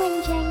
menjadi